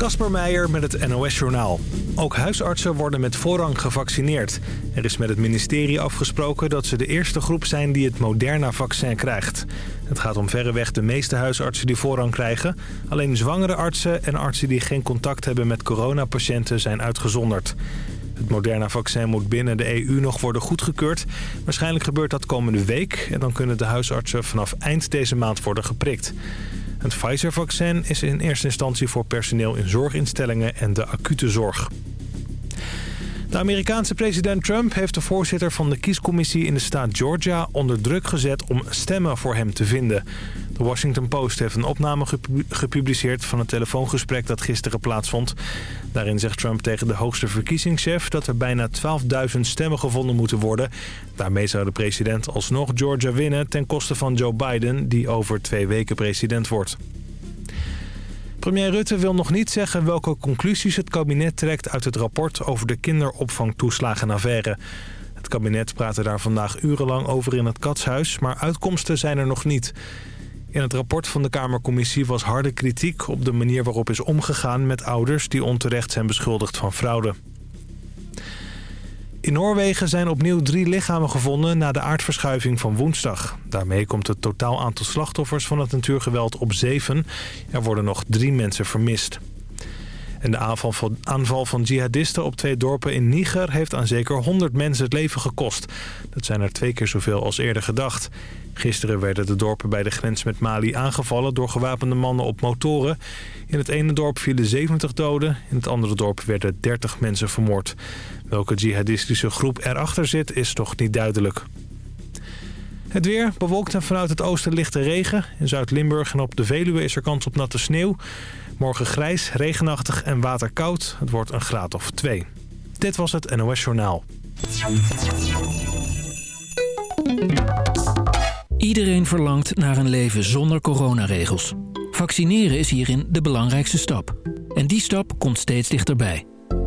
Kasper Meijer met het NOS-journaal. Ook huisartsen worden met voorrang gevaccineerd. Er is met het ministerie afgesproken dat ze de eerste groep zijn die het Moderna-vaccin krijgt. Het gaat om verreweg de meeste huisartsen die voorrang krijgen. Alleen zwangere artsen en artsen die geen contact hebben met coronapatiënten zijn uitgezonderd. Het Moderna-vaccin moet binnen de EU nog worden goedgekeurd. Waarschijnlijk gebeurt dat komende week en dan kunnen de huisartsen vanaf eind deze maand worden geprikt. Het Pfizer-vaccin is in eerste instantie voor personeel in zorginstellingen en de acute zorg. De Amerikaanse president Trump heeft de voorzitter van de kiescommissie in de staat Georgia onder druk gezet om stemmen voor hem te vinden. De Washington Post heeft een opname gepubliceerd van het telefoongesprek dat gisteren plaatsvond. Daarin zegt Trump tegen de hoogste verkiezingschef dat er bijna 12.000 stemmen gevonden moeten worden. Daarmee zou de president alsnog Georgia winnen ten koste van Joe Biden, die over twee weken president wordt. Premier Rutte wil nog niet zeggen welke conclusies het kabinet trekt uit het rapport over de kinderopvangtoeslagenaffaire. Het kabinet praatte daar vandaag urenlang over in het Katshuis, maar uitkomsten zijn er nog niet. In het rapport van de Kamercommissie was harde kritiek op de manier waarop is omgegaan met ouders die onterecht zijn beschuldigd van fraude. In Noorwegen zijn opnieuw drie lichamen gevonden na de aardverschuiving van woensdag. Daarmee komt het totaal aantal slachtoffers van het natuurgeweld op zeven. Er worden nog drie mensen vermist. En de aanval van, aanval van jihadisten op twee dorpen in Niger heeft aan zeker 100 mensen het leven gekost. Dat zijn er twee keer zoveel als eerder gedacht. Gisteren werden de dorpen bij de grens met Mali aangevallen door gewapende mannen op motoren. In het ene dorp vielen 70 doden, in het andere dorp werden 30 mensen vermoord. Welke jihadistische groep erachter zit is nog niet duidelijk. Het weer bewolkt en vanuit het oosten lichte regen. In Zuid-Limburg en op de Veluwe is er kans op natte sneeuw. Morgen grijs, regenachtig en waterkoud. Het wordt een graad of twee. Dit was het NOS Journaal. Iedereen verlangt naar een leven zonder coronaregels. Vaccineren is hierin de belangrijkste stap. En die stap komt steeds dichterbij.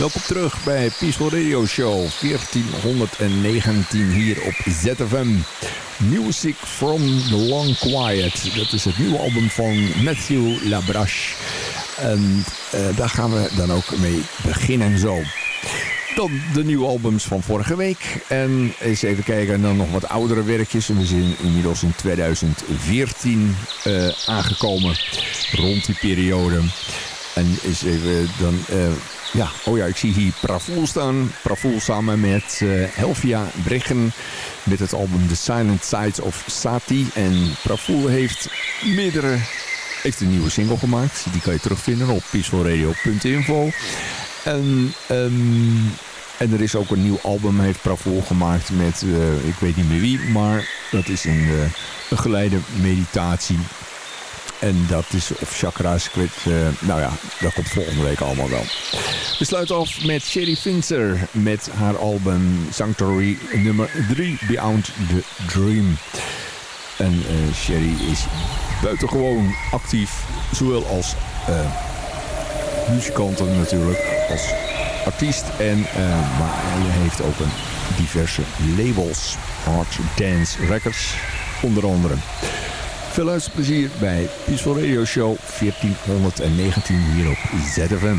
Welkom terug bij Peaceful Radio Show 1419 hier op ZFM. Music from the Long Quiet. Dat is het nieuwe album van Matthew Labrache. En uh, daar gaan we dan ook mee beginnen zo. Dan de nieuwe albums van vorige week. En eens even kijken, en dan nog wat oudere werkjes. We zijn inmiddels in 2014 uh, eh, aangekomen. Rond die periode. En eens even dan... Uh, ja, oh ja, ik zie hier Pravoel staan. Pravoel samen met uh, Helvia Briggen met het album The Silent Sides of Sati. En Pravoel heeft meerdere, heeft een nieuwe single gemaakt. Die kan je terugvinden op peacefulradio.info. En, um, en er is ook een nieuw album, heeft Pravoel gemaakt met, uh, ik weet niet meer wie, maar dat is een, uh, een geleide meditatie en dat is, of chakra's, weet, uh, nou ja, dat komt volgende week allemaal wel. We sluiten af met Sherry Finzer met haar album Sanctuary nummer 3, Beyond the Dream. En uh, Sherry is buitengewoon actief, zowel als uh, muzikanten natuurlijk, als artiest. En, maar hij heeft ook een diverse labels, Art Dance Records onder andere. Veel luisterplezier bij Peaceful Radio Show 1419 hier op ZFM.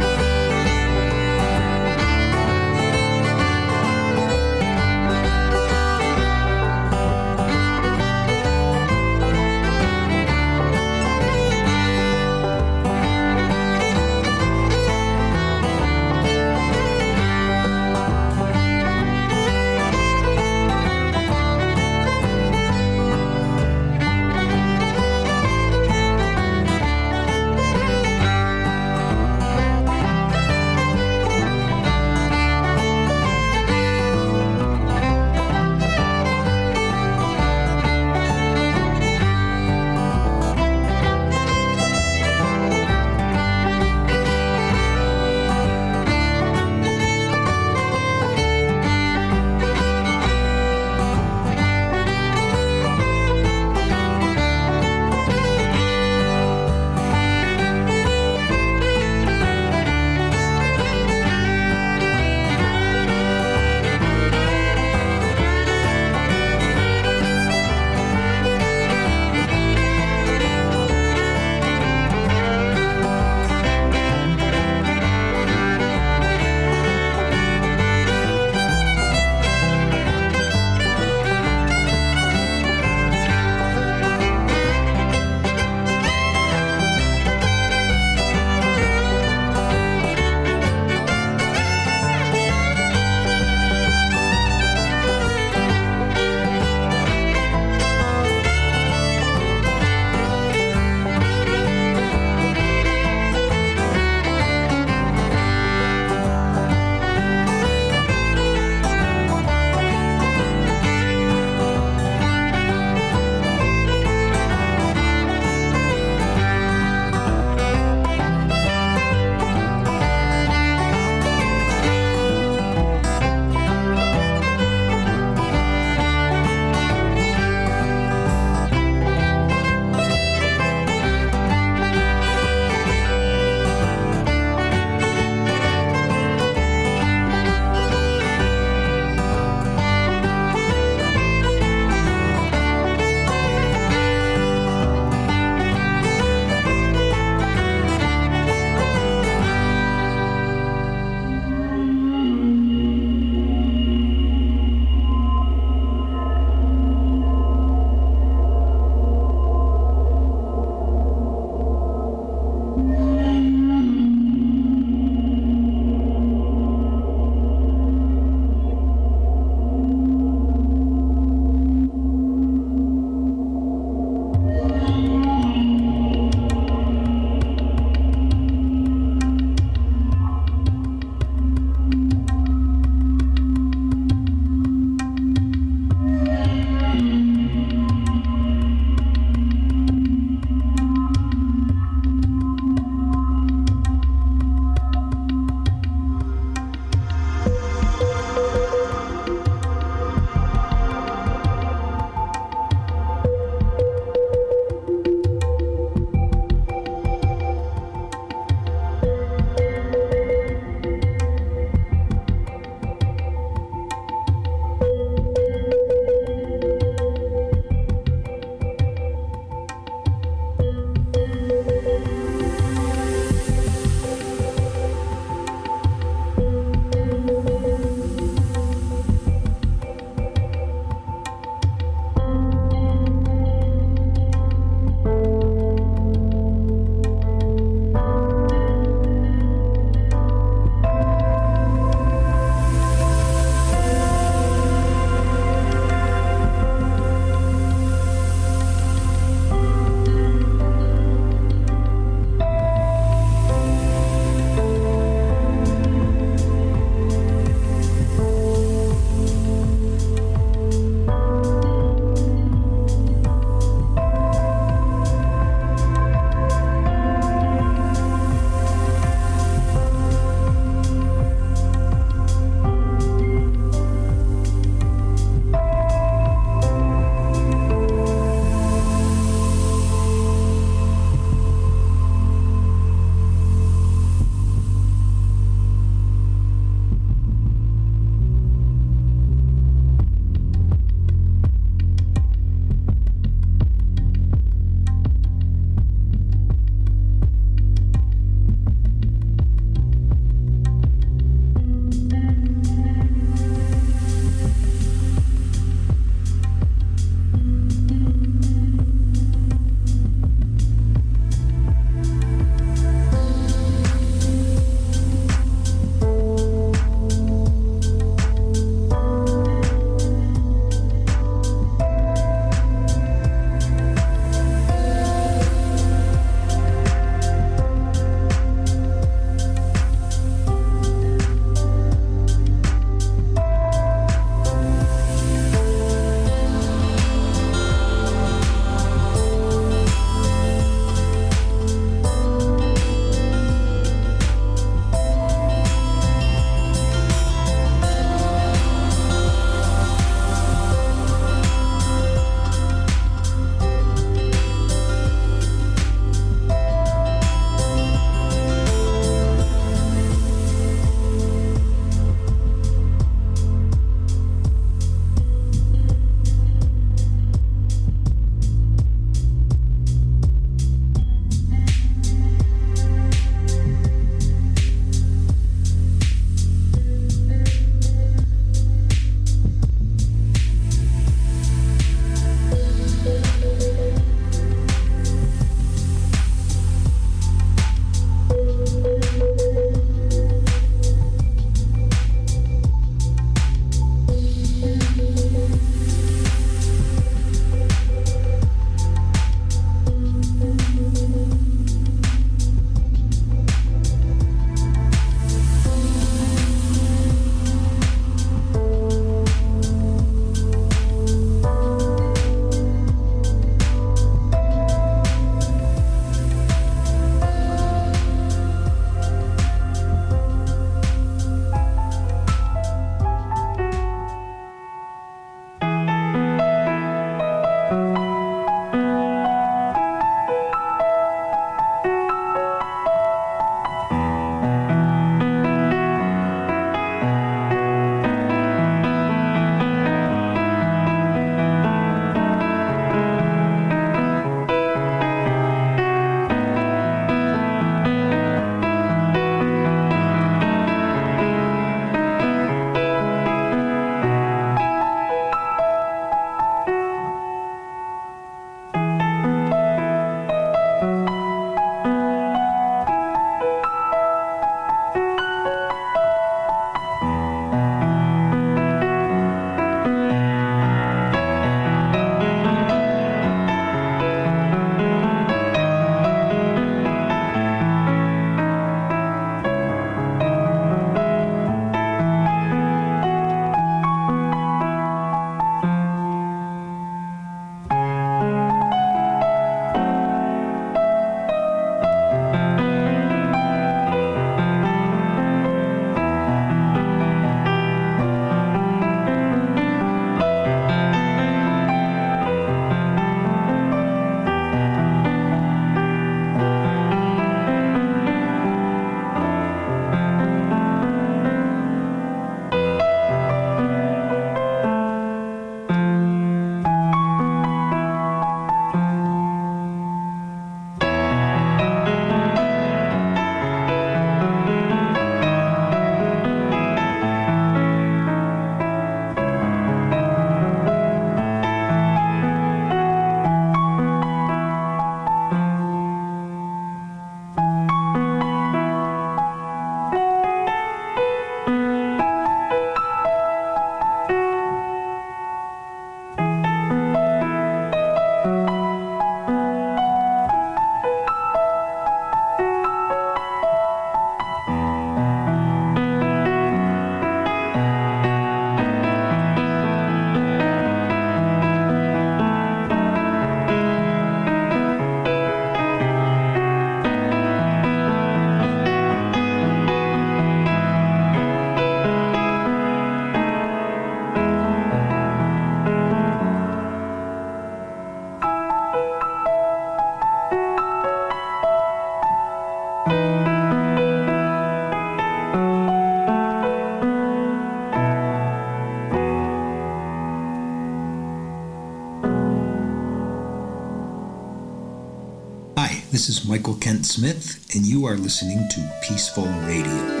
This is Michael Kent Smith, and you are listening to Peaceful Radio.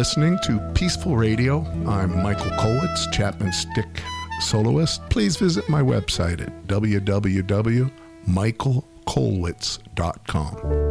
Listening to Peaceful Radio. I'm Michael Kolwitz, Chapman Stick soloist. Please visit my website at www.michaelkolwitz.com.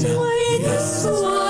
This way, this way.